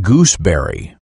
gooseberry.